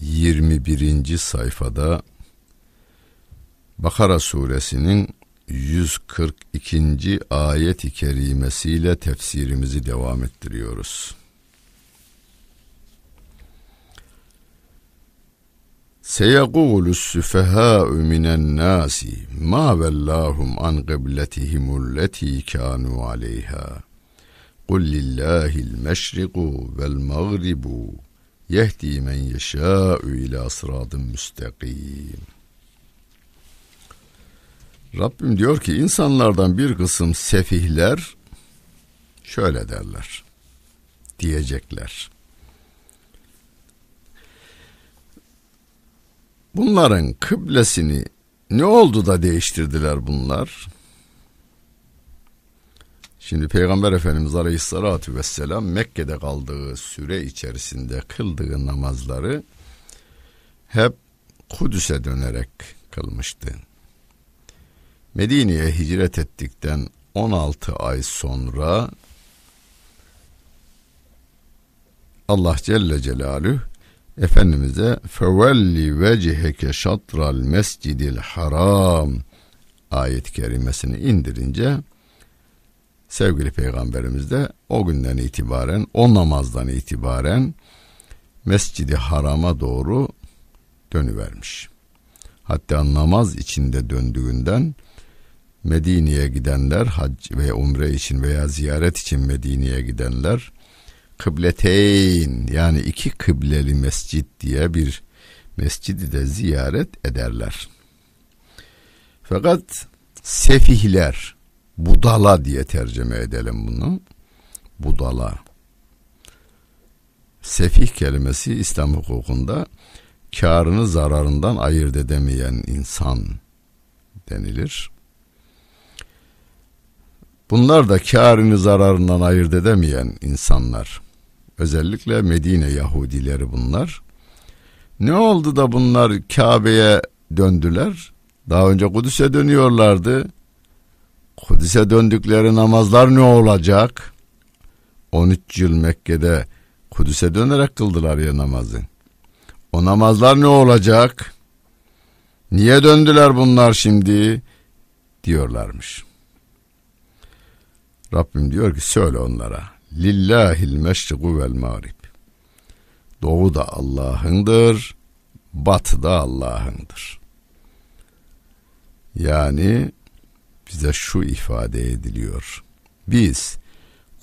21. sayfada Bakara suresinin 142. ayet-i kerimesiyle tefsirimizi devam ettiriyoruz. سيقول السفهاء من الناس ما ولاهم عن قبلتهم التي كانوا عليها قل لله المشرق والمغرب yehdi men yeşâ'u ilâ sıradın müstakîm. Rabbim diyor ki insanlardan bir kısım sefihler şöyle derler, diyecekler. Bunların kıblesini ne oldu da değiştirdiler bunlar? Şimdi Peygamber Efendimiz Aleyhisselatü Vesselam Mekke'de kaldığı süre içerisinde kıldığı namazları hep Kudüs'e dönerek kılmıştı. Medine'ye hicret ettikten 16 ay sonra Allah Celle Celaluhu Efendimiz'e fevelli veciheke şatral mescidil haram ayet-i kerimesini indirince sevgili peygamberimiz de o günden itibaren o namazdan itibaren Mescidi Haram'a doğru dönüvermiş. Hatta namaz içinde döndüğünden Medine'ye gidenler hac ve umre için veya ziyaret için Medine'ye gidenler kıbleteyn yani iki kıbleli mescit diye bir mescidi de ziyaret ederler. Fakat sefihler budala diye tercüme edelim bunu. Budala. Sefih kelimesi İslam hukukunda karını zararından ayırt edemeyen insan denilir. Bunlar da karını zararından ayırt edemeyen insanlar. Özellikle Medine Yahudileri bunlar. Ne oldu da bunlar Kabe'ye döndüler? Daha önce Kudüs'e dönüyorlardı. Kudüs'e döndükleri namazlar ne olacak? 13 yıl Mekke'de Kudüs'e dönerek kıldılar ya namazı. O namazlar ne olacak? Niye döndüler bunlar şimdi? Diyorlarmış. Rabbim diyor ki söyle onlara. Lillahil meşriku vel mağrib. Doğu da Allah'ındır, batı da Allah'ındır. Yani bize şu ifade ediliyor. Biz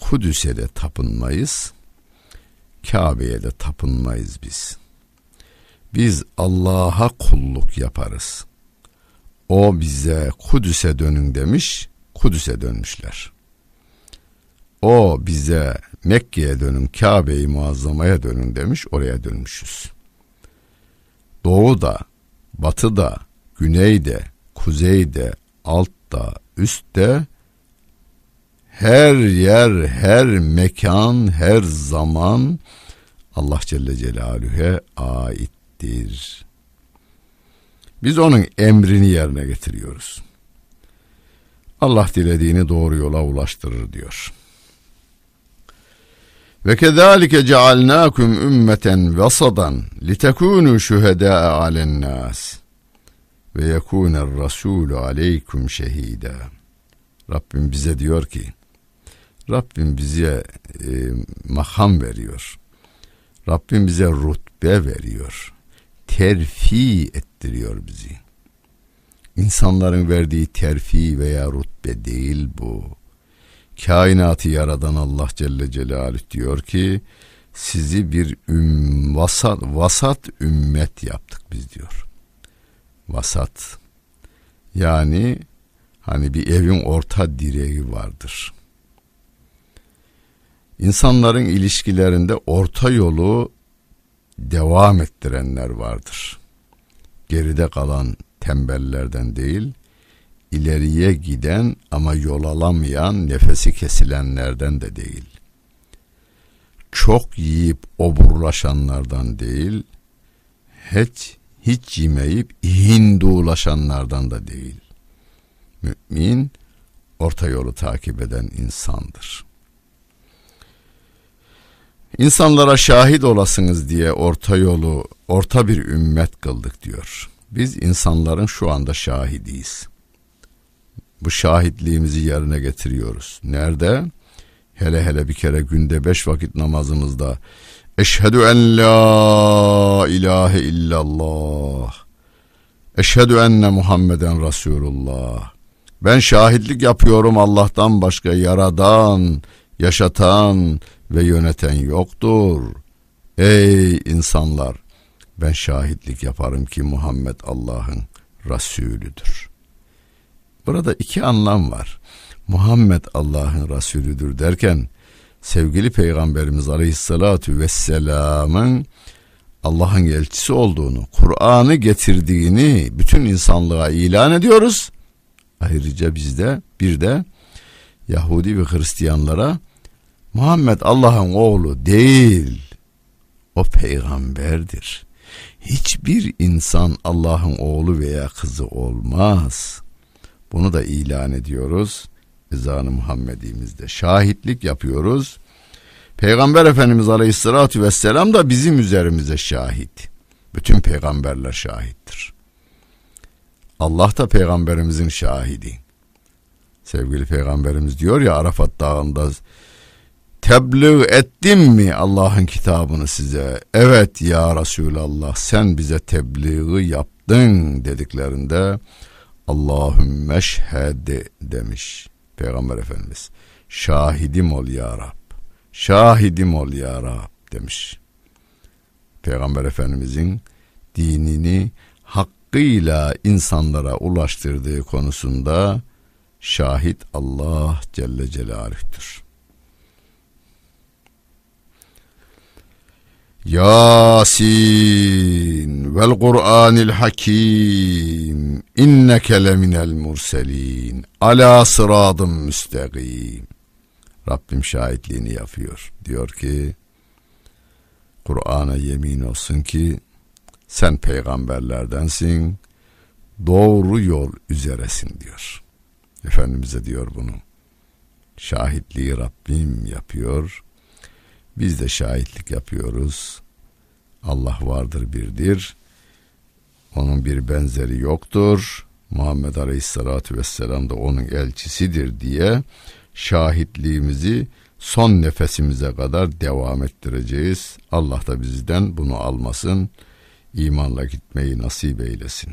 Kudüs'e de tapınmayız, Kabe'ye de tapınmayız biz. Biz Allah'a kulluk yaparız. O bize Kudüs'e dönün demiş, Kudüs'e dönmüşler. O bize Mekke'ye dönün, Kabe'yi muazzamaya dönün demiş, oraya dönmüşüz. Doğuda, batıda, güneyde, kuzeyde, altta, üstte her yer, her mekan, her zaman Allah Celle Celaluhu'ya aittir. Biz onun emrini yerine getiriyoruz. Allah dilediğini doğru yola ulaştırır diyor. Ve kezalike cealnakum ümmeten vasadan litekunu şuhedâ alen nas ve yekûner rasûlü aleykum şehîdâ. Rabbim bize diyor ki, Rabbim bize e, makam veriyor. Rabbim bize rutbe veriyor. Terfi ettiriyor bizi. İnsanların verdiği terfi veya rutbe değil bu. Kainatı yaradan Allah Celle Celaluhu diyor ki sizi bir üm, vasat, vasat ümmet yaptık biz diyor. Vasat. Yani hani bir evin orta direği vardır. İnsanların ilişkilerinde orta yolu devam ettirenler vardır. Geride kalan tembellerden değil, ileriye giden ama yol alamayan, nefesi kesilenlerden de değil. Çok yiyip oburlaşanlardan değil, hiç hiç yemeyip hindulaşanlardan da değil. Mümin orta yolu takip eden insandır. İnsanlara şahit olasınız diye orta yolu, orta bir ümmet kıldık diyor. Biz insanların şu anda şahidiyiz. Bu şahitliğimizi yerine getiriyoruz. Nerede? Hele hele bir kere günde beş vakit namazımızda Eşhedü en la ilahe illallah. Eşhedü enne Muhammeden Resulullah. Ben şahitlik yapıyorum Allah'tan başka yaradan, yaşatan ve yöneten yoktur. Ey insanlar! Ben şahitlik yaparım ki Muhammed Allah'ın Resulüdür. Burada iki anlam var. Muhammed Allah'ın Resulüdür derken sevgili Peygamberimiz Aleyhisselatü Vesselam'ın Allah'ın elçisi olduğunu, Kur'an'ı getirdiğini bütün insanlığa ilan ediyoruz. Ayrıca bizde bir de Yahudi ve Hristiyanlara Muhammed Allah'ın oğlu değil, o peygamberdir. Hiçbir insan Allah'ın oğlu veya kızı olmaz. Bunu da ilan ediyoruz ezanı Muhammedimizde. Şahitlik yapıyoruz. Peygamber Efendimiz Aleyhisselatü Vesselam da bizim üzerimize şahit. Bütün peygamberler şahittir. Allah da peygamberimizin şahidi. Sevgili peygamberimiz diyor ya Arafat Dağı'nda tebliğ ettim mi Allah'ın kitabını size? Evet ya Resulallah sen bize tebliği yaptın dediklerinde Allahümme şhede demiş. Peygamber Efendimiz. Şahidim ol ya Rab. Şahidim ol ya Rab demiş. Peygamber Efendimizin dinini hakkıyla insanlara ulaştırdığı konusunda şahit Allah Celle Celaluh'tür. Yasin vel Kur'anil Hakim inneke leminel murselin ala sıradım müstakim. Rabbim şahitliğini yapıyor. Diyor ki Kur'an'a yemin olsun ki sen peygamberlerdensin. Doğru yol üzeresin diyor. Efendimiz'e diyor bunu. Şahitliği Rabbim yapıyor. Biz de şahitlik yapıyoruz. Allah vardır birdir. Onun bir benzeri yoktur. Muhammed Aleyhisselatü Vesselam da onun elçisidir diye şahitliğimizi son nefesimize kadar devam ettireceğiz. Allah da bizden bunu almasın, imanla gitmeyi nasip eylesin.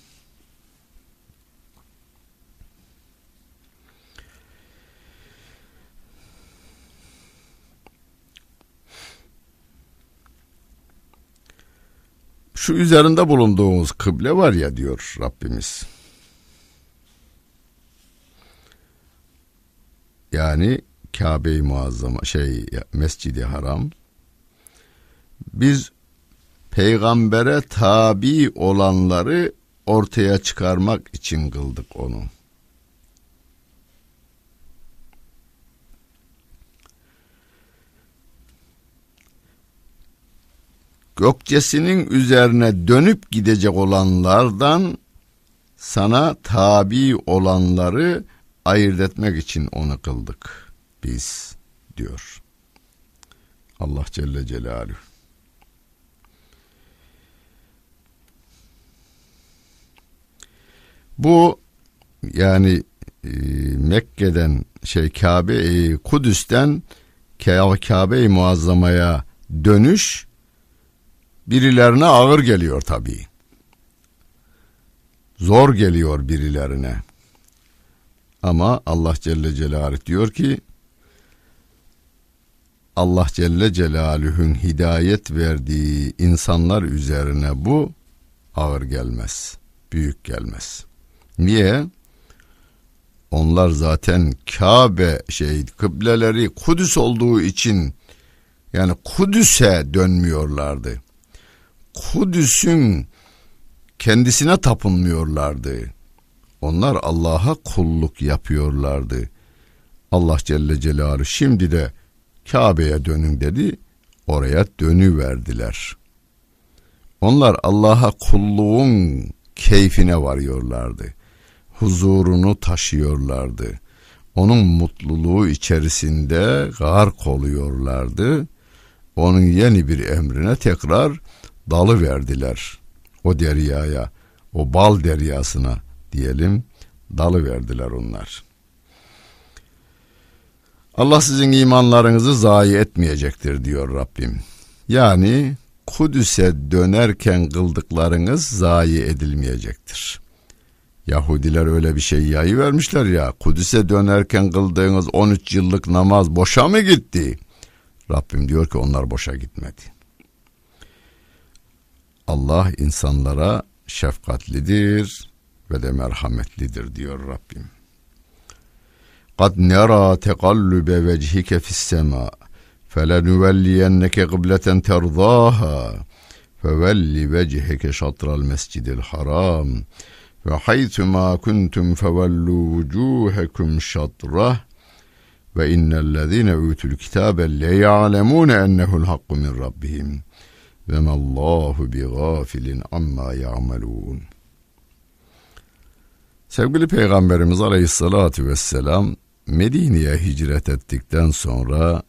Şu üzerinde bulunduğumuz kıble var ya diyor Rabbimiz. Yani Kabe-i Muazzama şey Mescidi Haram. Biz peygambere tabi olanları ortaya çıkarmak için kıldık onu. Gökçesinin üzerine dönüp gidecek olanlardan sana tabi olanları ayırt etmek için onu kıldık biz diyor. Allah Celle Celaluhu. Bu yani e, Mekke'den şey Kabe e, Kudüs'ten Kabe-i Muazzama'ya dönüş birilerine ağır geliyor tabii. Zor geliyor birilerine. Ama Allah Celle Celaluhu diyor ki Allah Celle Celaluhu'nun hidayet verdiği insanlar üzerine bu ağır gelmez. Büyük gelmez. Niye? Onlar zaten Kabe şey kıbleleri Kudüs olduğu için yani Kudüs'e dönmüyorlardı. Kudüs'ün kendisine tapınmıyorlardı. Onlar Allah'a kulluk yapıyorlardı. Allah Celle Celaluhu şimdi de Kabe'ye dönün dedi. Oraya dönüverdiler. Onlar Allah'a kulluğun keyfine varıyorlardı. Huzurunu taşıyorlardı. Onun mutluluğu içerisinde gark oluyorlardı. Onun yeni bir emrine tekrar dalı verdiler. O deryaya, o bal deryasına diyelim dalı verdiler onlar. Allah sizin imanlarınızı zayi etmeyecektir diyor Rabbim. Yani Kudüs'e dönerken kıldıklarınız zayi edilmeyecektir. Yahudiler öyle bir şey yayı vermişler ya. Kudüs'e dönerken kıldığınız 13 yıllık namaz boşa mı gitti? Rabbim diyor ki onlar boşa gitmedi. Allah insanlara şefkatlidir ve de merhametlidir diyor Rabbim. قد نرى تقلب وجهك في السماء فلنولينك قبلة ترضاها فول وجهك شطر المسجد الحرام وحيثما كنتم فولوا وجوهكم شطره وإن الذين أوتوا الكتاب ليعلمون أنه الحق من ربهم ve mallahu bi gafilin amma ya'malun. Sevgili Peygamberimiz Aleyhisselatü Vesselam Medine'ye hicret ettikten sonra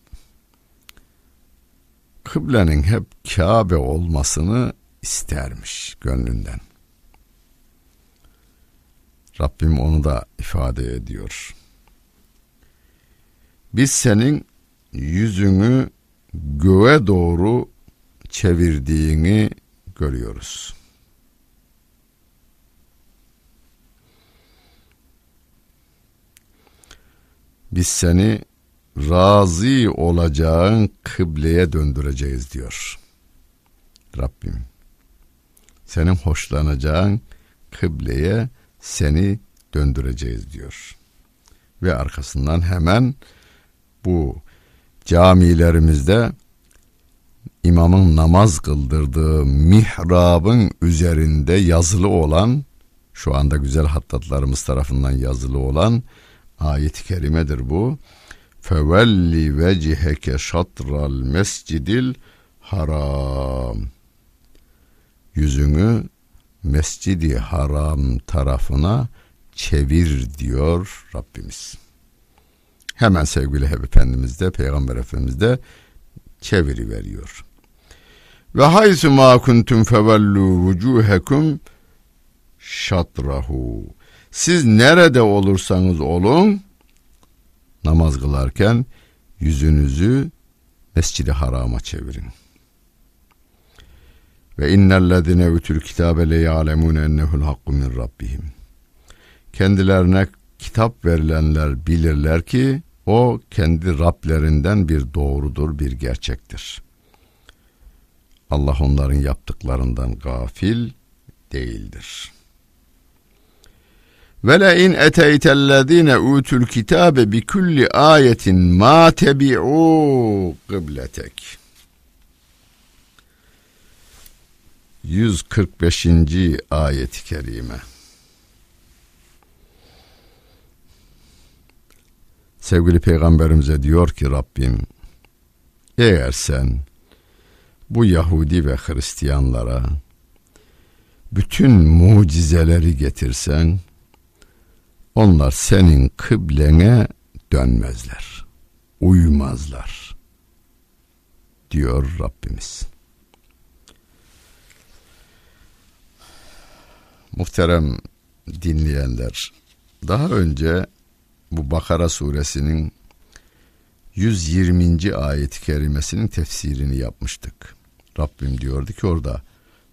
kıblenin hep Kabe olmasını istermiş gönlünden. Rabbim onu da ifade ediyor. Biz senin yüzünü göğe doğru çevirdiğini görüyoruz. Biz seni razı olacağın kıbleye döndüreceğiz diyor. Rabbim. Senin hoşlanacağın kıbleye seni döndüreceğiz diyor. Ve arkasından hemen bu camilerimizde imamın namaz kıldırdığı mihrabın üzerinde yazılı olan şu anda güzel hattatlarımız tarafından yazılı olan ayet-i kerimedir bu. Fevelli veciheke şatral mescidil haram. Yüzünü mescidi haram tarafına çevir diyor Rabbimiz. Hemen sevgili Efendimiz de Peygamber Efendimiz de çeviri veriyor. Ve haysu ma kuntum fevellu vucuhekum şatrahu. Siz nerede olursanız olun namaz kılarken yüzünüzü Mescid-i Haram'a çevirin. Ve innellezine utul kitabe le ya'lemun ennehu'l hakku min rabbihim. Kendilerine kitap verilenler bilirler ki o kendi Rablerinden bir doğrudur, bir gerçektir. Allah onların yaptıklarından gafil değildir. Ve le in eteytellezine utul kitabe bi kulli ayetin ma tebi'u kıbletek. 145. ayet-i kerime. Sevgili peygamberimize diyor ki Rabbim eğer sen bu Yahudi ve Hristiyanlara bütün mucizeleri getirsen onlar senin kıblene dönmezler, uymazlar diyor Rabbimiz. Muhterem dinleyenler, daha önce bu Bakara suresinin 120. ayet-i kerimesinin tefsirini yapmıştık. Rabbim diyordu ki orada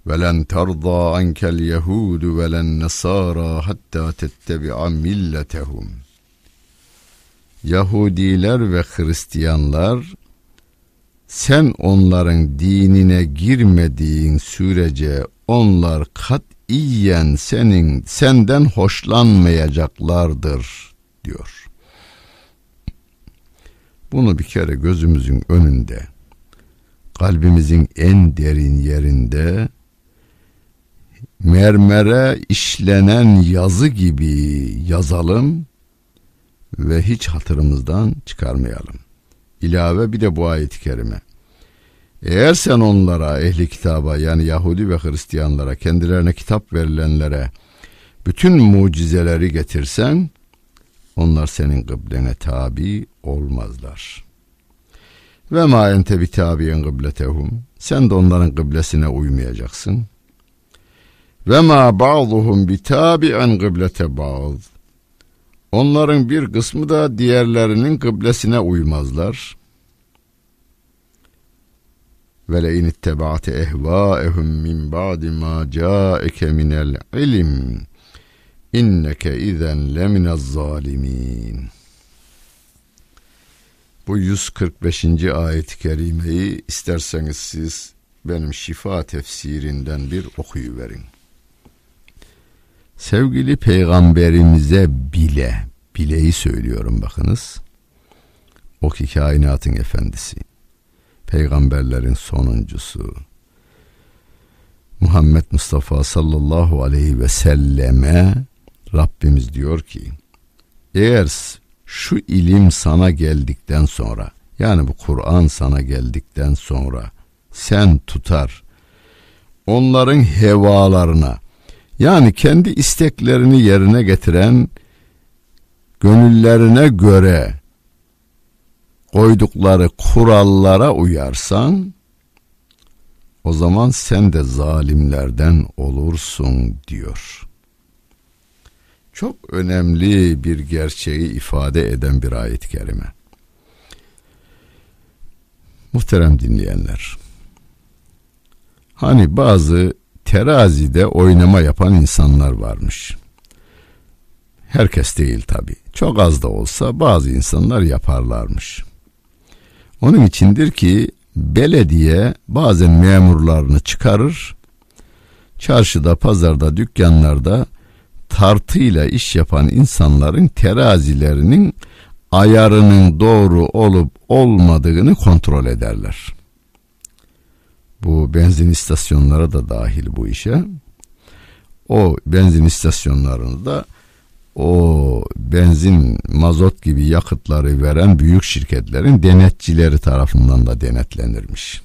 velen terda ankel yehudu velen nasara hatta tettebi'a milletehum Yahudiler ve Hristiyanlar sen onların dinine girmediğin sürece onlar katiyen senin senden hoşlanmayacaklardır diyor. Bunu bir kere gözümüzün önünde kalbimizin en derin yerinde mermere işlenen yazı gibi yazalım ve hiç hatırımızdan çıkarmayalım. İlave bir de bu ayet-i kerime. Eğer sen onlara ehli kitaba yani Yahudi ve Hristiyanlara kendilerine kitap verilenlere bütün mucizeleri getirsen onlar senin kıblene tabi olmazlar. Ve ma ente bi tabiyen kıbletehum sen de onların kıblesine uymayacaksın. Ve ma ba'duhum bi tabi'en kıblete ba'd Onların bir kısmı da diğerlerinin kıblesine uymazlar. Ve le in ittaba'te ehva'ehum min ba'di ma ca'eke minel ilim inneke izen leminez zalimin. Bu 145. ayet-i kerimeyi isterseniz siz benim şifa tefsirinden bir okuyuverin sevgili peygamberimize bile bileyi söylüyorum bakınız. O ki kainatın efendisi. Peygamberlerin sonuncusu. Muhammed Mustafa sallallahu aleyhi ve selleme Rabbimiz diyor ki eğer şu ilim sana geldikten sonra yani bu Kur'an sana geldikten sonra sen tutar onların hevalarına yani kendi isteklerini yerine getiren gönüllerine göre koydukları kurallara uyarsan o zaman sen de zalimlerden olursun diyor. Çok önemli bir gerçeği ifade eden bir ayet-i kerime. Muhterem dinleyenler. Hani bazı terazide oynama yapan insanlar varmış. Herkes değil tabi. Çok az da olsa bazı insanlar yaparlarmış. Onun içindir ki belediye bazen memurlarını çıkarır. Çarşıda, pazarda, dükkanlarda tartıyla iş yapan insanların terazilerinin ayarının doğru olup olmadığını kontrol ederler. Bu benzin istasyonları da dahil bu işe. O benzin istasyonlarında o benzin, mazot gibi yakıtları veren büyük şirketlerin denetçileri tarafından da denetlenirmiş.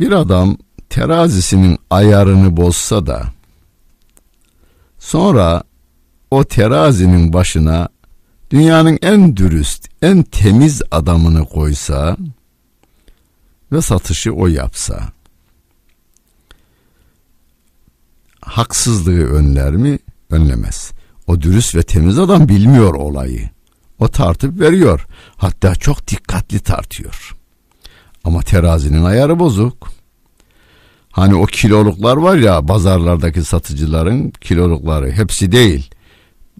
Bir adam terazisinin ayarını bozsa da sonra o terazinin başına dünyanın en dürüst, en temiz adamını koysa ve satışı o yapsa haksızlığı önler mi? Önlemez. O dürüst ve temiz adam bilmiyor olayı. O tartıp veriyor. Hatta çok dikkatli tartıyor. Ama terazinin ayarı bozuk. Hani o kiloluklar var ya pazarlardaki satıcıların kilolukları hepsi değil.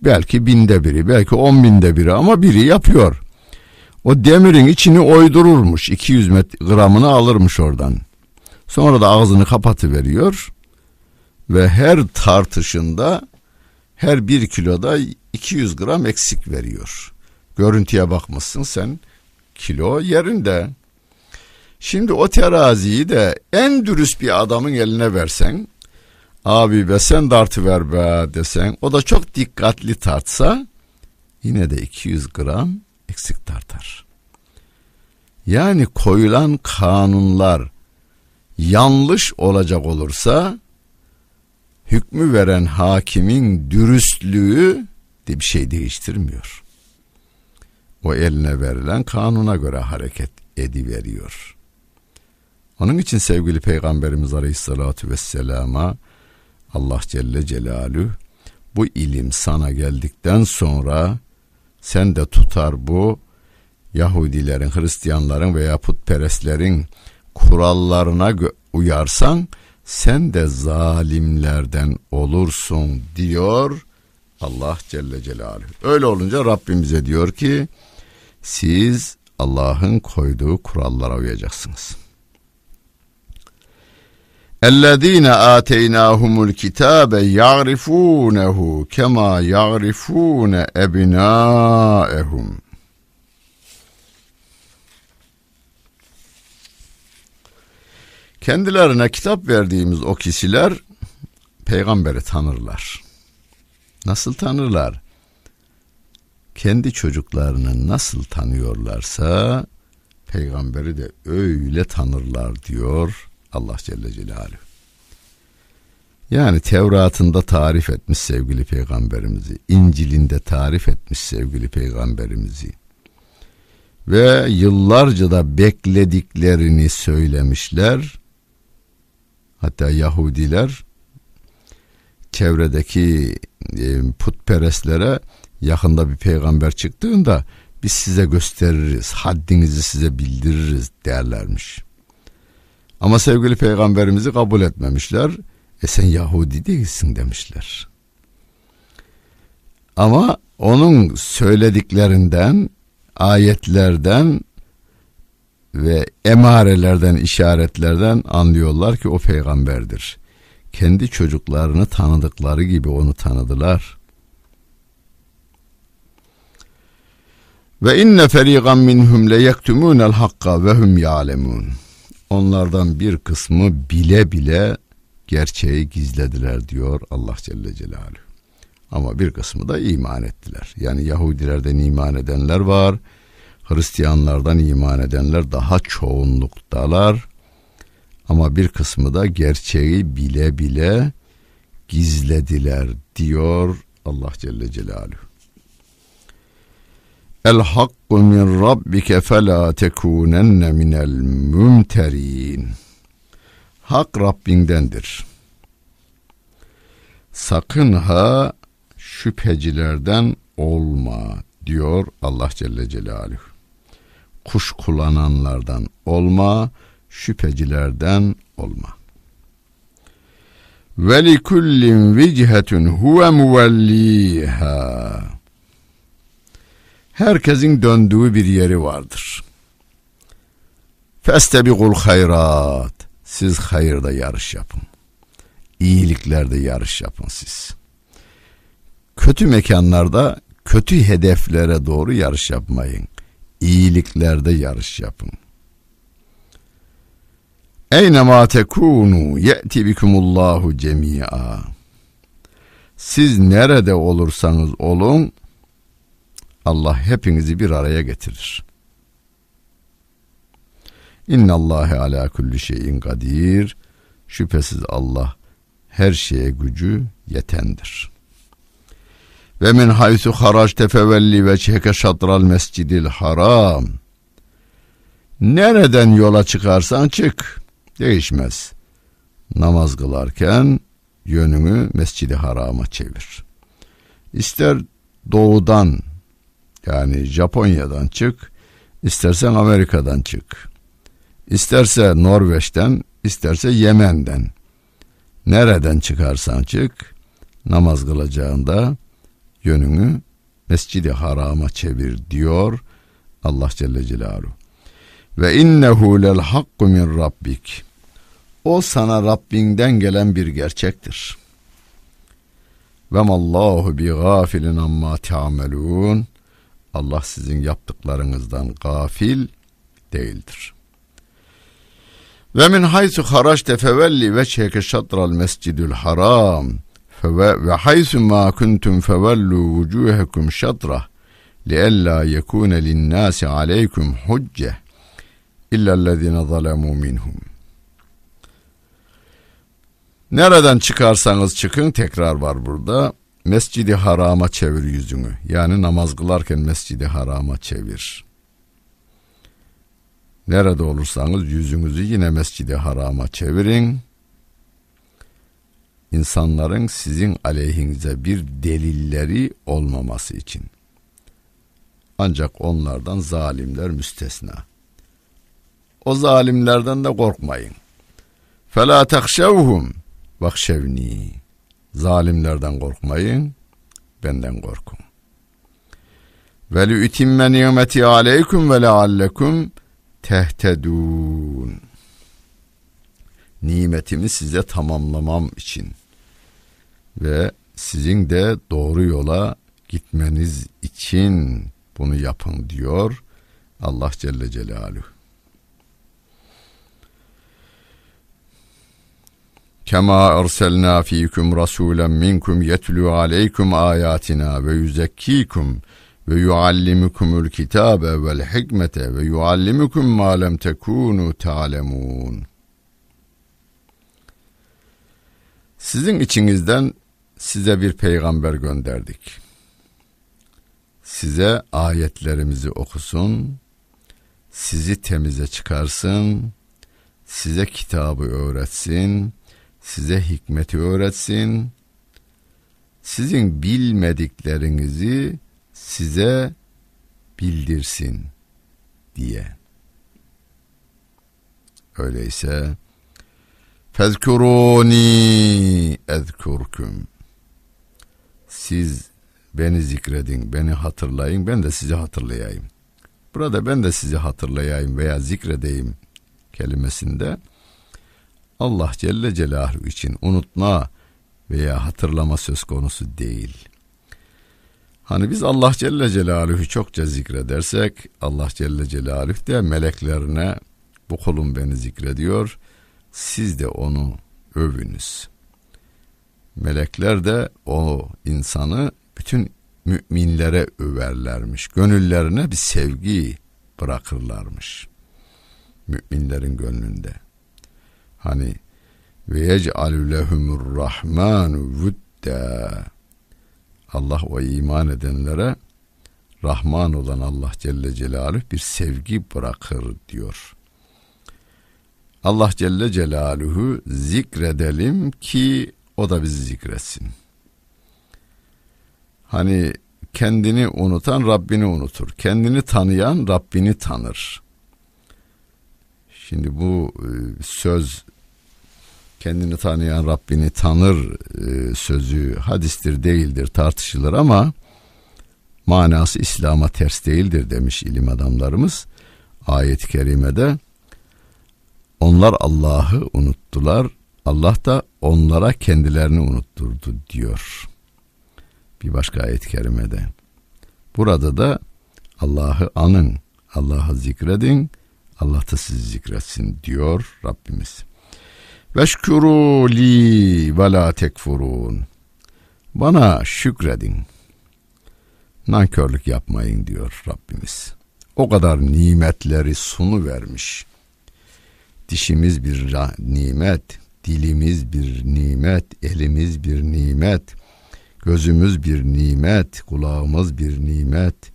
Belki binde biri belki on binde biri ama biri yapıyor. O demirin içini oydururmuş. 200 gramını alırmış oradan. Sonra da ağzını kapatıveriyor. Ve her tartışında her bir kiloda 200 gram eksik veriyor. Görüntüye bakmışsın sen kilo yerinde. Şimdi o teraziyi de en dürüst bir adamın eline versen abi be sen dartı ver be desen o da çok dikkatli tartsa yine de 200 gram eksik tartar. Yani koyulan kanunlar yanlış olacak olursa hükmü veren hakimin dürüstlüğü de bir şey değiştirmiyor. O eline verilen kanuna göre hareket ediveriyor. Onun için sevgili Peygamberimiz Aleyhisselatü Vesselam'a Allah Celle Celalü bu ilim sana geldikten sonra sen de tutar bu Yahudilerin, Hristiyanların veya putperestlerin kurallarına uyarsan sen de zalimlerden olursun diyor Allah Celle Celaluhu. Öyle olunca Rabbimize diyor ki siz Allah'ın koyduğu kurallara uyacaksınız. اَلَّذ۪ينَ آتَيْنَاهُمُ الْكِتَابَ يَعْرِفُونَهُ كَمَا يَعْرِفُونَ اَبْنَاءَهُمْ Kendilerine kitap verdiğimiz o kişiler peygamberi tanırlar. Nasıl tanırlar? Kendi çocuklarını nasıl tanıyorlarsa peygamberi de öyle tanırlar diyor Allah Celle Celaluhu. Yani Tevrat'ında tarif etmiş sevgili peygamberimizi, İncil'inde tarif etmiş sevgili peygamberimizi ve yıllarca da beklediklerini söylemişler. Hatta Yahudiler çevredeki e, putperestlere yakında bir peygamber çıktığında biz size gösteririz, haddinizi size bildiririz derlermiş. Ama sevgili peygamberimizi kabul etmemişler. E sen Yahudi değilsin demişler. Ama onun söylediklerinden, ayetlerden ve emarelerden, işaretlerden anlıyorlar ki o peygamberdir. Kendi çocuklarını tanıdıkları gibi onu tanıdılar. Ve inne feriqan minhum le yektumunel hakka ve hum ya'lemun. Onlardan bir kısmı bile bile gerçeği gizlediler diyor Allah Celle Celaluhu. Ama bir kısmı da iman ettiler. Yani Yahudilerden iman edenler var. Hristiyanlardan iman edenler daha çoğunluktalar. Ama bir kısmı da gerçeği bile bile gizlediler diyor Allah Celle Celaluhu. El hakku min rabbike fela tekunenne minel mümterin. Hak Rabbindendir. Sakın ha şüphecilerden olma diyor Allah Celle Celaluhu. Kuş kullananlardan olma, şüphecilerden olma. Ve li kullin vichetun huve muvelliha. Herkesin döndüğü bir yeri vardır. Festebikul hayrat. Siz hayırda yarış yapın. İyiliklerde yarış yapın siz. Kötü mekanlarda kötü hedeflere doğru yarış yapmayın. İyiliklerde yarış yapın. Eyne ma tekunu ye'ti bikumullahu cemi'a. Siz nerede olursanız olun Allah hepinizi bir araya getirir. İnna Allahe ala kulli şeyin kadir. Şüphesiz Allah her şeye gücü yetendir. Ve min haythu haracte fevelli ve çeke şatral mescidil haram. Nereden yola çıkarsan çık. Değişmez. Namaz kılarken yönünü mescidi harama çevir. İster doğudan yani Japonya'dan çık, istersen Amerika'dan çık. İsterse Norveç'ten, isterse Yemen'den. Nereden çıkarsan çık, namaz kılacağında yönünü Mescidi Haram'a çevir diyor Allah Celle Celaluhu. Ve innehu lel hakku min rabbik. O sana Rabbinden gelen bir gerçektir. Ve mallahu bi gafilin amma ta'melun. Allah sizin yaptıklarınızdan gafil değildir. Ve min haythu haraçte fevelli ve çeke şatral mescidül haram ve haythu ma kuntum fevellu vucuhekum şatrah liella yekune linnâsi aleykum hucce illellezine zalemu minhum. Nereden çıkarsanız çıkın tekrar var burada. Mescidi harama çevir yüzünü. Yani namaz kılarken mescidi harama çevir. Nerede olursanız yüzünüzü yine mescidi harama çevirin. İnsanların sizin aleyhinize bir delilleri olmaması için. Ancak onlardan zalimler müstesna. O zalimlerden de korkmayın. Fela takşevhum vakşevni. Zalimlerden korkmayın, benden korkun. Ve li utimme nimeti aleykum ve leallekum tehtedun. Nimetimi size tamamlamam için ve sizin de doğru yola gitmeniz için bunu yapın diyor Allah Celle Celaluhu. Kema erselna fikum rasulen minkum yetlu aleykum ayatina ve yuzekkikum ve yuallimukumul kitabe vel hikmete ve yuallimukum ma lem tekunu. Sizin içinizden size bir peygamber gönderdik. Size ayetlerimizi okusun, sizi temize çıkarsın, size kitabı öğretsin, size hikmeti öğretsin, sizin bilmediklerinizi size bildirsin diye. Öyleyse fezkuruni ezkurkum. Siz beni zikredin, beni hatırlayın, ben de sizi hatırlayayım. Burada ben de sizi hatırlayayım veya zikredeyim kelimesinde Allah Celle Celaluhu için unutma veya hatırlama söz konusu değil. Hani biz Allah Celle Celaluhu çokça zikredersek Allah Celle Celaluhu de meleklerine bu kulum beni zikrediyor. Siz de onu övünüz. Melekler de o insanı bütün müminlere överlermiş. Gönüllerine bir sevgi bırakırlarmış. Müminlerin gönlünde. Hani ve yec'alü lehumur rahmanu vudda Allah o iman edenlere Rahman olan Allah Celle Celaluhu bir sevgi bırakır diyor. Allah Celle Celaluhu zikredelim ki o da bizi zikretsin. Hani kendini unutan Rabbini unutur. Kendini tanıyan Rabbini tanır. Şimdi bu e, söz kendini tanıyan Rabbini tanır e, sözü hadistir değildir tartışılır ama manası İslam'a ters değildir demiş ilim adamlarımız. Ayet-i kerimede onlar Allah'ı unuttular. Allah da onlara kendilerini unutturdu diyor. Bir başka ayet-i kerimede. Burada da Allah'ı anın, Allah'ı zikredin, Allah da sizi zikretsin diyor Rabbimiz. Veşkuru li ve la tekfurun. Bana şükredin. Nankörlük yapmayın diyor Rabbimiz. O kadar nimetleri sunu vermiş. Dişimiz bir nimet, dilimiz bir nimet, elimiz bir nimet, gözümüz bir nimet, kulağımız bir nimet,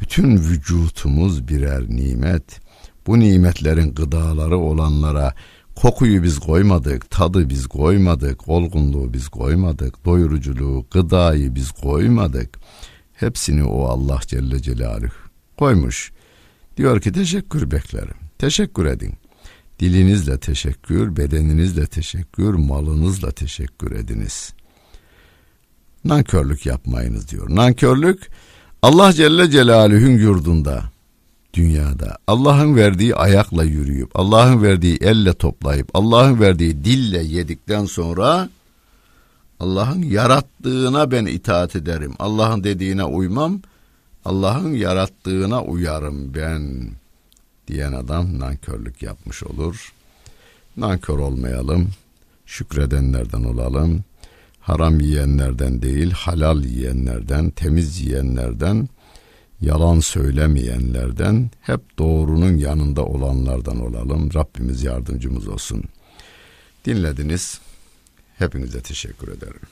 bütün vücutumuz birer nimet. Bu nimetlerin gıdaları olanlara Kokuyu biz koymadık, tadı biz koymadık, olgunluğu biz koymadık, doyuruculuğu, gıdayı biz koymadık. Hepsini o Allah Celle Celaluhu koymuş. Diyor ki teşekkür beklerim. Teşekkür edin. Dilinizle teşekkür, bedeninizle teşekkür, malınızla teşekkür ediniz. Nankörlük yapmayınız diyor. Nankörlük Allah Celle Celaluhu'nun yurdunda dünyada Allah'ın verdiği ayakla yürüyüp Allah'ın verdiği elle toplayıp Allah'ın verdiği dille yedikten sonra Allah'ın yarattığına ben itaat ederim. Allah'ın dediğine uymam. Allah'ın yarattığına uyarım ben diyen adam nankörlük yapmış olur. Nankör olmayalım. Şükredenlerden olalım. Haram yiyenlerden değil, halal yiyenlerden, temiz yiyenlerden, yalan söylemeyenlerden, hep doğrunun yanında olanlardan olalım. Rabbimiz yardımcımız olsun. Dinlediniz. Hepinize teşekkür ederim.